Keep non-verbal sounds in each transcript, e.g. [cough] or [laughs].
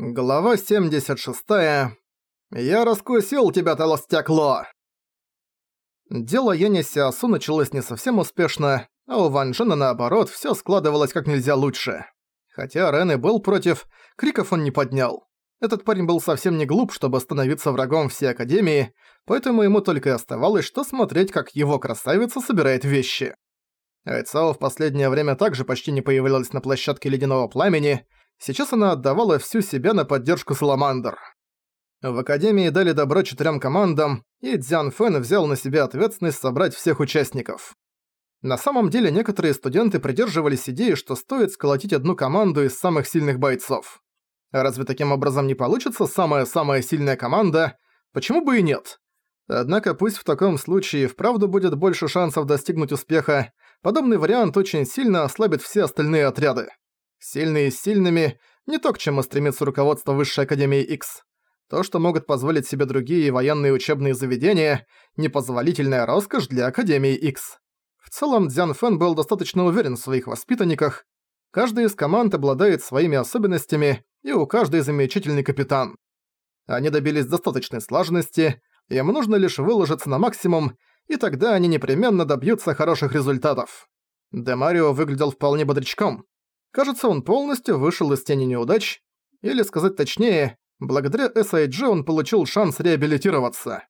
Глава 76. «Я раскусил тебя, толстякло!» Дело Яни Сиасу началось не совсем успешно, а у Ван Джена, наоборот, всё складывалось как нельзя лучше. Хотя Рен и был против, криков он не поднял. Этот парень был совсем не глуп, чтобы становиться врагом всей Академии, поэтому ему только и оставалось, что смотреть, как его красавица собирает вещи. Айцао в последнее время также почти не появлялась на площадке Ледяного Пламени, Сейчас она отдавала всю себя на поддержку Саламандр. В Академии дали добро четырем командам, и Дзян Фэн взял на себя ответственность собрать всех участников. На самом деле некоторые студенты придерживались идеи, что стоит сколотить одну команду из самых сильных бойцов. разве таким образом не получится самая-самая сильная команда? Почему бы и нет? Однако пусть в таком случае вправду будет больше шансов достигнуть успеха, подобный вариант очень сильно ослабит все остальные отряды. Сильные с сильными – не то, к чему стремится руководство Высшей Академии X. То, что могут позволить себе другие военные учебные заведения – непозволительная роскошь для Академии X. В целом, Дзян Фэн был достаточно уверен в своих воспитанниках. Каждая из команд обладает своими особенностями, и у каждой замечательный капитан. Они добились достаточной слаженности, им нужно лишь выложиться на максимум, и тогда они непременно добьются хороших результатов. Демарио выглядел вполне бодрячком. Кажется, он полностью вышел из тени неудач, или сказать точнее, благодаря SIG он получил шанс реабилитироваться.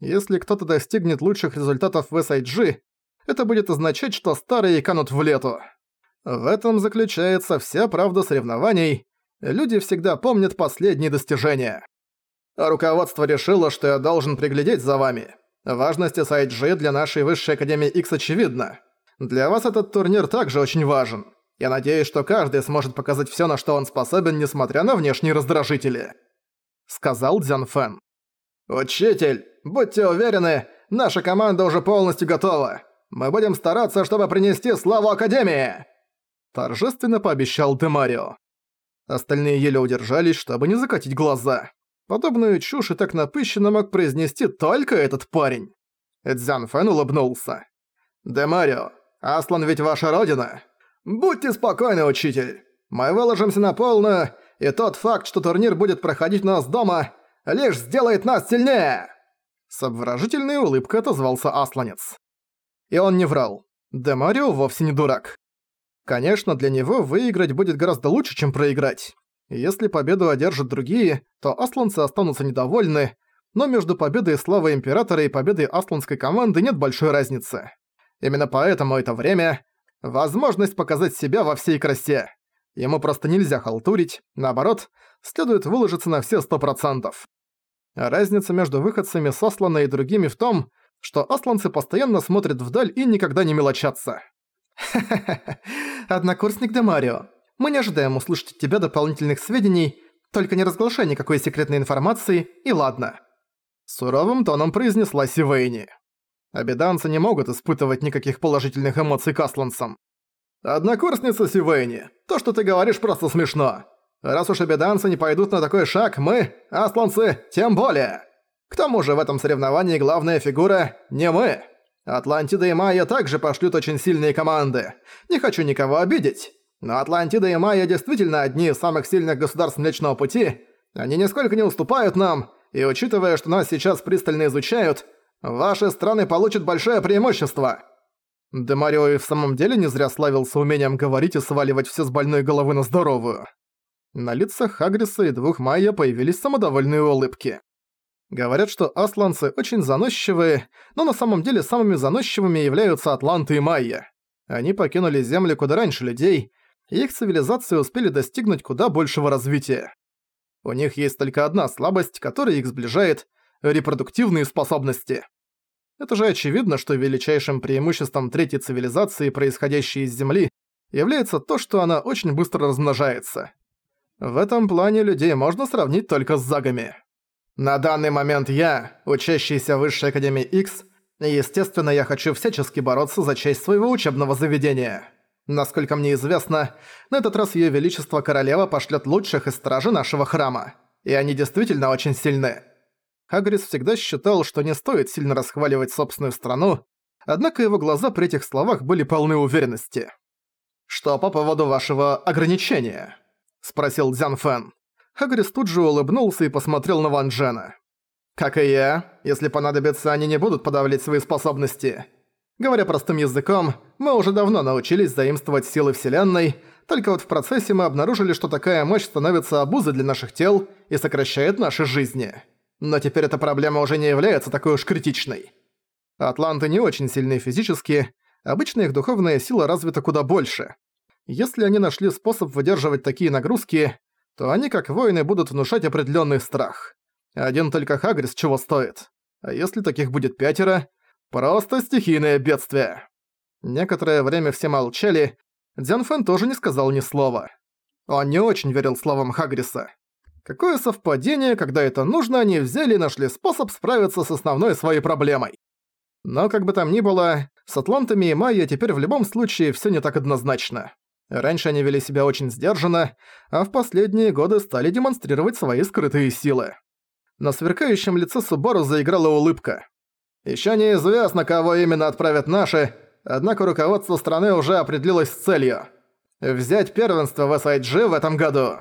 Если кто-то достигнет лучших результатов в SIG, это будет означать, что старые канут в лету. В этом заключается вся правда соревнований. Люди всегда помнят последние достижения. Руководство решило, что я должен приглядеть за вами. Важность SIG для нашей высшей академии X очевидна. Для вас этот турнир также очень важен. Я надеюсь, что каждый сможет показать всё, на что он способен, несмотря на внешние раздражители», — сказал Дзян Фэн. «Учитель, будьте уверены, наша команда уже полностью готова. Мы будем стараться, чтобы принести славу Академии!» Торжественно пообещал Демарио. Остальные еле удержались, чтобы не закатить глаза. Подобную чушь и так напыщенно мог произнести только этот парень. Дзян Фэн улыбнулся. «Демарио, Аслан ведь ваша родина?» «Будьте спокойны, учитель. Мы выложимся на полную, и тот факт, что турнир будет проходить у нас дома, лишь сделает нас сильнее!» С обворожительной улыбкой отозвался Асланец. И он не врал. Демарио вовсе не дурак. Конечно, для него выиграть будет гораздо лучше, чем проиграть. Если победу одержат другие, то асланцы останутся недовольны, но между победой славы Императора и победой асланской команды нет большой разницы. Именно поэтому это время Возможность показать себя во всей красе. Ему просто нельзя халтурить, наоборот, следует выложиться на все сто процентов. Разница между выходцами с Аслана и другими в том, что асланцы постоянно смотрят вдаль и никогда не мелочатся. «Ха-ха-ха, [laughs] однокурсник Демарио, мы не ожидаем услышать от тебя дополнительных сведений, только не разглашай никакой секретной информации, и ладно». Суровым тоном произнесла Сивейни. Обеданцы не могут испытывать никаких положительных эмоций к асланцам. «Однокурсница Сивейни, то, что ты говоришь, просто смешно. Раз уж обеданцы не пойдут на такой шаг, мы, асланцы, тем более. К тому же в этом соревновании главная фигура не мы. Атлантида и Майя также пошлют очень сильные команды. Не хочу никого обидеть. Но Атлантида и Майя действительно одни из самых сильных государств Млечного Пути. Они нисколько не уступают нам, и учитывая, что нас сейчас пристально изучают, Ваши страны получат большое преимущество!» Демарио и в самом деле не зря славился умением говорить и сваливать все с больной головы на здоровую. На лицах Хагриса и двух Майя появились самодовольные улыбки. Говорят, что асланцы очень заносчивые, но на самом деле самыми заносчивыми являются атланты и майя. Они покинули Землю куда раньше людей, и их цивилизации успели достигнуть куда большего развития. У них есть только одна слабость, которая их сближает – репродуктивные способности. Это же очевидно, что величайшим преимуществом третьей цивилизации, происходящей из Земли, является то, что она очень быстро размножается. В этом плане людей можно сравнить только с загами. На данный момент я, учащийся в Высшей Академии X, естественно, я хочу всячески бороться за честь своего учебного заведения. Насколько мне известно, на этот раз Её Величество Королева пошлёт лучших из стражи нашего храма. И они действительно очень сильны. Хагрис всегда считал, что не стоит сильно расхваливать собственную страну, однако его глаза при этих словах были полны уверенности. «Что по поводу вашего ограничения?» – спросил Дзян Фэн. Хагрис тут же улыбнулся и посмотрел на Ван Джена. «Как и я, если понадобится, они не будут подавлять свои способности. Говоря простым языком, мы уже давно научились заимствовать силы Вселенной, только вот в процессе мы обнаружили, что такая мощь становится обузой для наших тел и сокращает наши жизни. Но теперь эта проблема уже не является такой уж критичной. Атланты не очень сильны физически, обычно их духовная сила развита куда больше. Если они нашли способ выдерживать такие нагрузки, то они как воины будут внушать определенный страх. Один только Хагрис чего стоит. А если таких будет пятеро, просто стихийное бедствие. Некоторое время все молчали, Дзян Фэн тоже не сказал ни слова. Он не очень верил словам Хагриса. Какое совпадение, когда это нужно, они взяли и нашли способ справиться с основной своей проблемой. Но как бы там ни было, с атлантами и майя теперь в любом случае всё не так однозначно. Раньше они вели себя очень сдержанно, а в последние годы стали демонстрировать свои скрытые силы. На сверкающем лице Субару заиграла улыбка. «Ещё неизвестно, кого именно отправят наши, однако руководство страны уже определилось с целью. Взять первенство в SIG в этом году».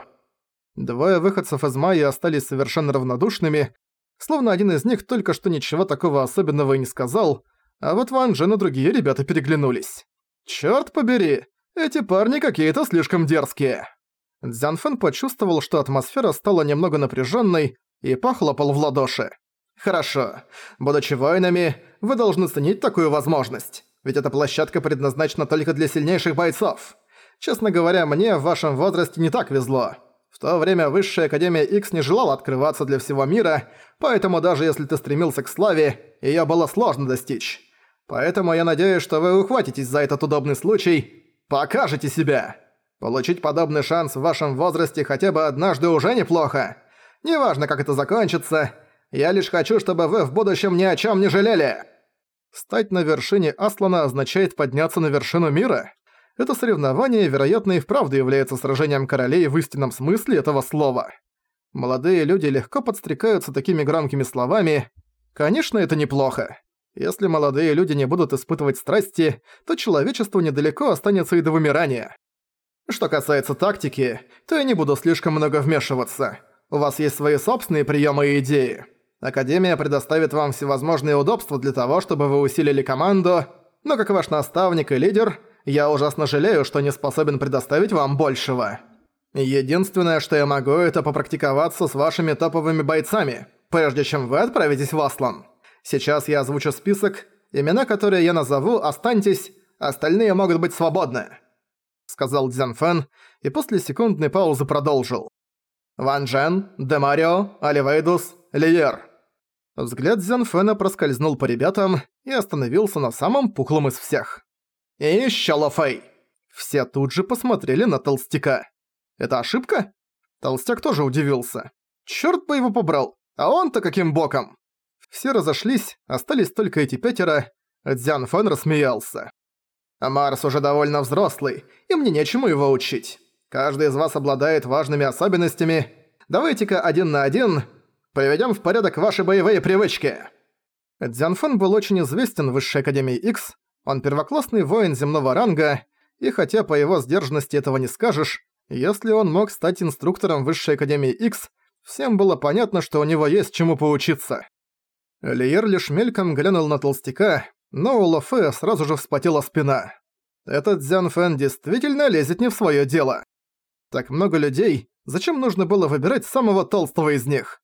Двое выходцев из Майя остались совершенно равнодушными, словно один из них только что ничего такого особенного и не сказал, а вот Ван Джен и другие ребята переглянулись. «Чёрт побери, эти парни какие-то слишком дерзкие». Дзян Фэн почувствовал, что атмосфера стала немного напряженной и похлопал в ладоши. «Хорошо. Будучи воинами, вы должны ценить такую возможность, ведь эта площадка предназначена только для сильнейших бойцов. Честно говоря, мне в вашем возрасте не так везло. То время Высшая Академия X не желала открываться для всего мира, поэтому даже если ты стремился к славе, её было сложно достичь. Поэтому я надеюсь, что вы ухватитесь за этот удобный случай, покажете себя. Получить подобный шанс в вашем возрасте хотя бы однажды уже неплохо. Неважно, как это закончится, я лишь хочу, чтобы вы в будущем ни о чём не жалели. Стать на вершине Аслана означает подняться на вершину мира это соревнование, вероятно, и вправду является сражением королей в истинном смысле этого слова. Молодые люди легко подстрекаются такими громкими словами. Конечно, это неплохо. Если молодые люди не будут испытывать страсти, то человечеству недалеко останется и до вымирания. Что касается тактики, то я не буду слишком много вмешиваться. У вас есть свои собственные приемы и идеи. Академия предоставит вам всевозможные удобства для того, чтобы вы усилили команду, но как ваш наставник и лидер – я ужасно жалею, что не способен предоставить вам большего. Единственное, что я могу, это попрактиковаться с вашими топовыми бойцами, прежде чем вы отправитесь в Аслан. Сейчас я озвучу список, имена, которые я назову, останьтесь, остальные могут быть свободны», — сказал Дзян Фэн, и после секундной паузы продолжил. «Ван Джен, Демарио, Оливейдус, Лиер». Взгляд Дзян Фэна проскользнул по ребятам и остановился на самом пухлом из всех. «И Лофей!» Все тут же посмотрели на толстяка. «Это ошибка?» Толстяк тоже удивился. «Чёрт бы его побрал! А он-то каким боком?» Все разошлись, остались только эти пятеро. Дзян Фэн рассмеялся. «Марс уже довольно взрослый, и мне нечему его учить. Каждый из вас обладает важными особенностями. Давайте-ка один на один приведём в порядок ваши боевые привычки». Дзян Фэн был очень известен в Высшей Академии X, он первоклассный воин земного ранга, и хотя по его сдержанности этого не скажешь, если он мог стать инструктором Высшей Академии X, всем было понятно, что у него есть чему поучиться. Лиер лишь мельком глянул на толстяка, но у Лофе сразу же вспотела спина. Этот Дзян Фэн действительно лезет не в своё дело. Так много людей, зачем нужно было выбирать самого толстого из них?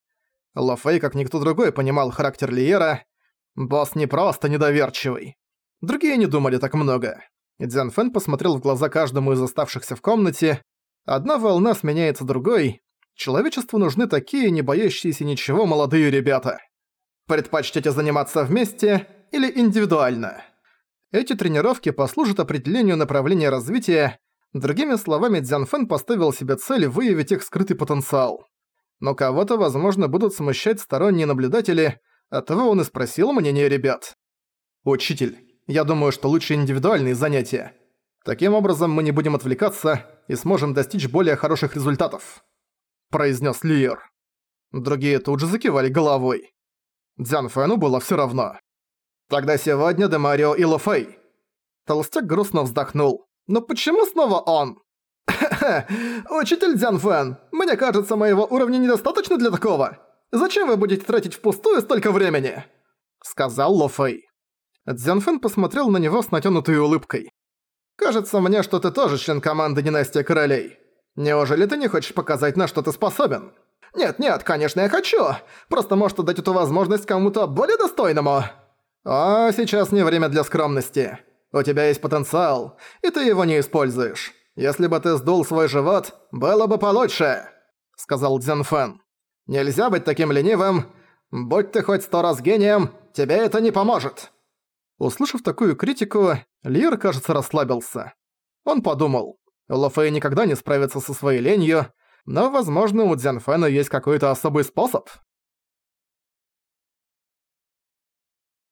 Лофей, как никто другой, понимал характер Лиера. Босс не просто недоверчивый. Другие не думали так много. Дзян Фэн посмотрел в глаза каждому из оставшихся в комнате. Одна волна сменяется другой. Человечеству нужны такие, не боящиеся ничего молодые ребята. Предпочтете заниматься вместе или индивидуально? Эти тренировки послужат определению направления развития. Другими словами, Дзян Фэн поставил себе цель выявить их скрытый потенциал. Но кого-то, возможно, будут смущать сторонние наблюдатели, оттого он и спросил мнение ребят. «Учитель, я думаю, что лучше индивидуальные занятия. Таким образом мы не будем отвлекаться и сможем достичь более хороших результатов», – произнес Лиер. Другие тут же закивали головой. Дзян Фэну было все равно. «Тогда сегодня Демарио и Лофей». Толстяк грустно вздохнул. «Но почему снова он?» Учитель Дзянфэн, мне кажется, моего уровня недостаточно для такого. Зачем вы будете тратить впустую столько времени?» Сказал Ло Фэй. Дзянфэн посмотрел на него с натянутой улыбкой. «Кажется мне, что ты тоже член команды Династия Королей. Неужели ты не хочешь показать, на что ты способен?» «Нет-нет, конечно, я хочу. Просто может дать эту возможность кому-то более достойному». «А сейчас не время для скромности. У тебя есть потенциал, и ты его не используешь. Если бы ты сдул свой живот, было бы получше», — сказал Дзянфэн. «Нельзя быть таким ленивым. Будь ты хоть сто раз гением, тебе это не поможет». Услышав такую критику, Лир, кажется, расслабился. Он подумал, Лофей никогда не справится со своей ленью, но, возможно, у Дзянфэна есть какой-то особый способ.